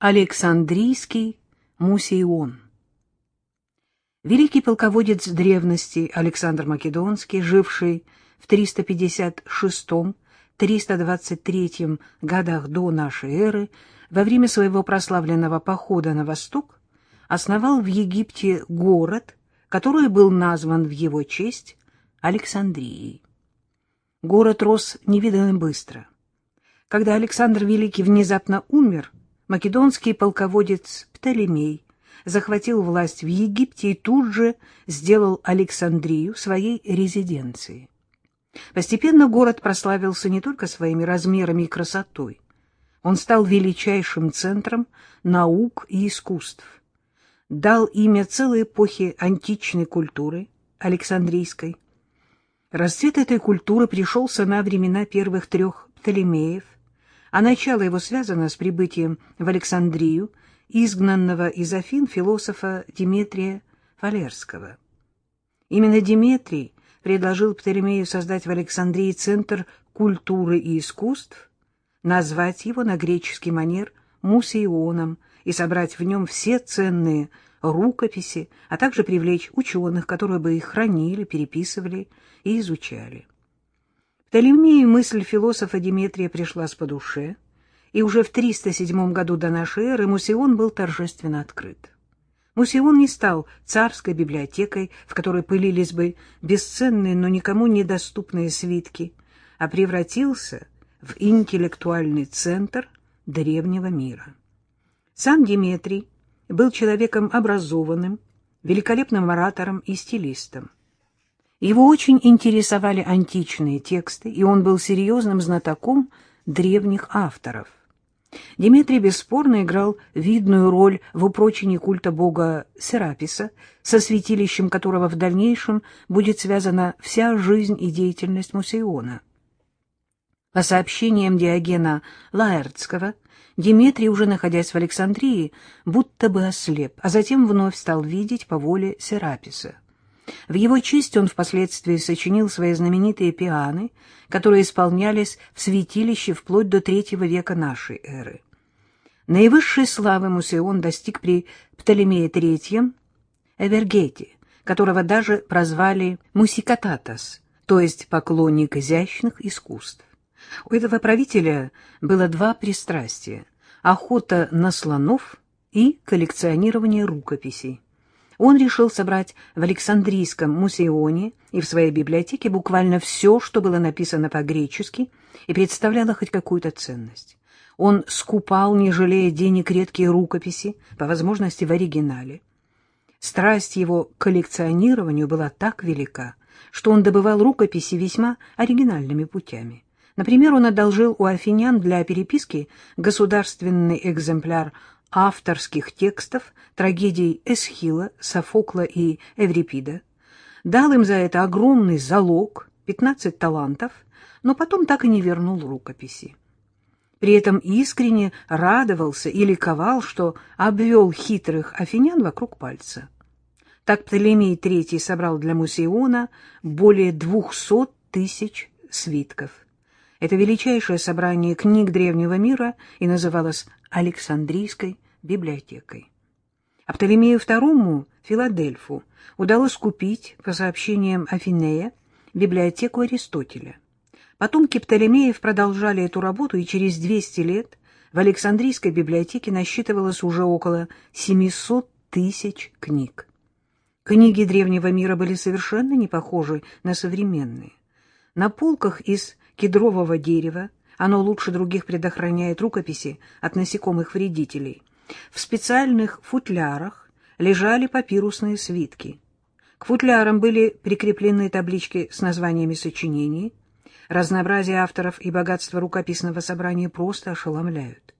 Александрийский Мусейон Великий полководец древности Александр Македонский, живший в 356-323 годах до нашей эры, во время своего прославленного похода на восток, основал в Египте город, который был назван в его честь Александрией. Город рос невиданно быстро. Когда Александр Великий внезапно умер, македонский полководец Птолемей захватил власть в Египте и тут же сделал Александрию своей резиденцией. Постепенно город прославился не только своими размерами и красотой. Он стал величайшим центром наук и искусств. Дал имя целой эпохе античной культуры, Александрийской. Расцвет этой культуры пришелся на времена первых трех Птолемеев – а начало его связано с прибытием в Александрию изгнанного из Афин философа Диметрия Фалерского. Именно Диметрий предложил Птолемею создать в Александрии центр культуры и искусств, назвать его на греческий манер Мусеионом и собрать в нем все ценные рукописи, а также привлечь ученых, которые бы их хранили, переписывали и изучали. Птолемею мысль философа Диметрия пришла по душе, и уже в 307 году до нашей эры Мусион был торжественно открыт. Мусион не стал царской библиотекой, в которой пылились бы бесценные, но никому недоступные свитки, а превратился в интеллектуальный центр древнего мира. Сам Диметрий был человеком образованным, великолепным оратором и стилистом. Его очень интересовали античные тексты, и он был серьезным знатоком древних авторов. Дмитрий бесспорно играл видную роль в упрочении культа бога Сераписа, со святилищем которого в дальнейшем будет связана вся жизнь и деятельность Мусиона. По сообщениям Диогена Лаэртского, Дмитрий, уже находясь в Александрии, будто бы ослеп, а затем вновь стал видеть по воле Сераписа. В его честь он впоследствии сочинил свои знаменитые пианы, которые исполнялись в святилище вплоть до третьего века нашей эры. Наивысшей славы Мусеон достиг при Птолемее III Эвергете, которого даже прозвали Мусикататас, то есть поклонник изящных искусств. У этого правителя было два пристрастия — охота на слонов и коллекционирование рукописей он решил собрать в Александрийском музеоне и в своей библиотеке буквально все, что было написано по-гречески и представляло хоть какую-то ценность. Он скупал, не жалея денег, редкие рукописи, по возможности в оригинале. Страсть его к коллекционированию была так велика, что он добывал рукописи весьма оригинальными путями. Например, он одолжил у афинян для переписки государственный экземпляр авторских текстов трагедий Эсхила, Софокла и Эврипида, дал им за это огромный залог, 15 талантов, но потом так и не вернул рукописи. При этом искренне радовался и ликовал, что обвел хитрых афинян вокруг пальца. Так Птолемей III собрал для Мусиона более двухсот тысяч свитков. Это величайшее собрание книг древнего мира и называлось Александрийской библиотекой. А Птолемею II, Филадельфу, удалось купить, по сообщениям Афинея, библиотеку Аристотеля. Потомки Птолемеев продолжали эту работу, и через 200 лет в Александрийской библиотеке насчитывалось уже около 700 тысяч книг. Книги древнего мира были совершенно не похожи на современные. На полках из кедрового дерева оно лучше других предохраняет рукописи от насекомых-вредителей. В специальных футлярах лежали папирусные свитки. К футлярам были прикреплены таблички с названиями сочинений. Разнообразие авторов и богатство рукописного собрания просто ошеломляют.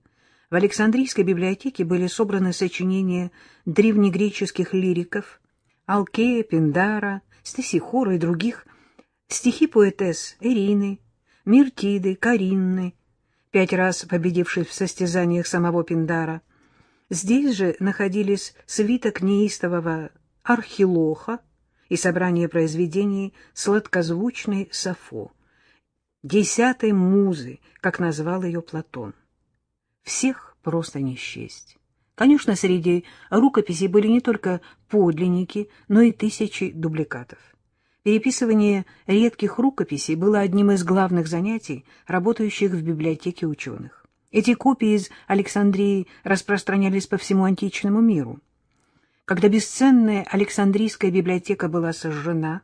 В Александрийской библиотеке были собраны сочинения древнегреческих лириков Алкея, Пиндара, Стесихора и других, стихи поэтесс Ирины, Миртиды, Каринны, пять раз победившей в состязаниях самого Пиндара. Здесь же находились свиток неистового Архилоха и собрание произведений сладкозвучной Сафо, десятой музы, как назвал ее Платон. Всех просто не счесть. Конечно, среди рукописей были не только подлинники, но и тысячи дубликатов. Переписывание редких рукописей было одним из главных занятий работающих в библиотеке ученых. Эти копии из Александрии распространялись по всему античному миру. Когда бесценная Александрийская библиотека была сожжена,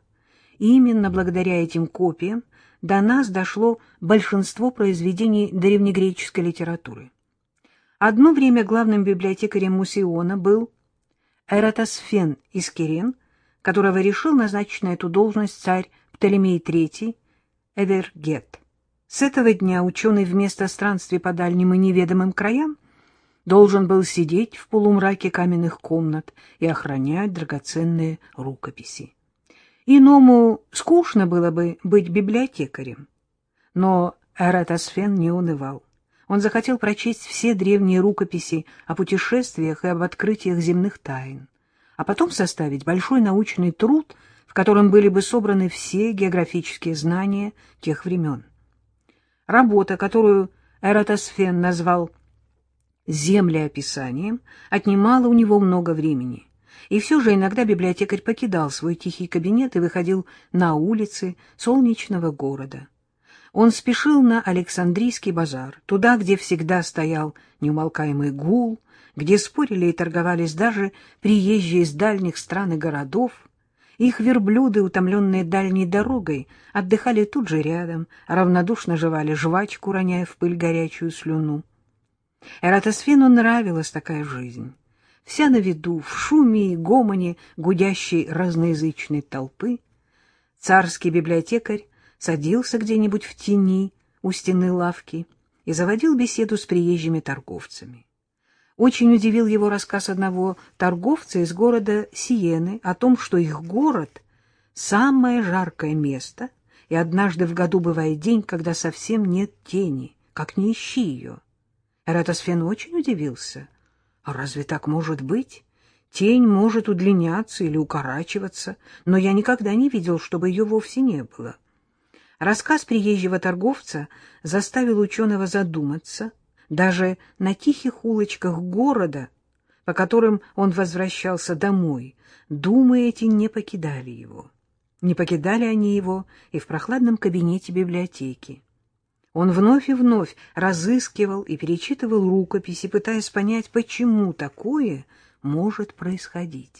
именно благодаря этим копиям до нас дошло большинство произведений древнегреческой литературы. Одно время главным библиотекарем Мусиона был Эратосфен из Кирен, которого решил назначить на эту должность царь Птолемей III Эвергет. С этого дня ученый вместо странствий по дальним и неведомым краям должен был сидеть в полумраке каменных комнат и охранять драгоценные рукописи. Иному скучно было бы быть библиотекарем, но Эратосфен не унывал. Он захотел прочесть все древние рукописи о путешествиях и об открытиях земных тайн, а потом составить большой научный труд, в котором были бы собраны все географические знания тех времен. Работа, которую Эратосфен назвал землеописанием, отнимала у него много времени. И все же иногда библиотекарь покидал свой тихий кабинет и выходил на улицы солнечного города. Он спешил на Александрийский базар, туда, где всегда стоял неумолкаемый гул, где спорили и торговались даже приезжие из дальних стран и городов. Их верблюды, утомленные дальней дорогой, отдыхали тут же рядом, равнодушно жевали жвачку, роняя в пыль горячую слюну. Эратосфену нравилась такая жизнь. Вся на виду, в шуме и гомоне гудящей разноязычной толпы. Царский библиотекарь садился где-нибудь в тени у стены лавки и заводил беседу с приезжими торговцами. Очень удивил его рассказ одного торговца из города Сиены о том, что их город — самое жаркое место, и однажды в году бывает день, когда совсем нет тени, как не ищи ее. Эратосфен очень удивился. А разве так может быть? Тень может удлиняться или укорачиваться, но я никогда не видел, чтобы ее вовсе не было. Рассказ приезжего торговца заставил ученого задуматься. Даже на тихих улочках города, по которым он возвращался домой, думы эти не покидали его. Не покидали они его и в прохладном кабинете библиотеки. Он вновь и вновь разыскивал и перечитывал рукописи, пытаясь понять, почему такое может происходить.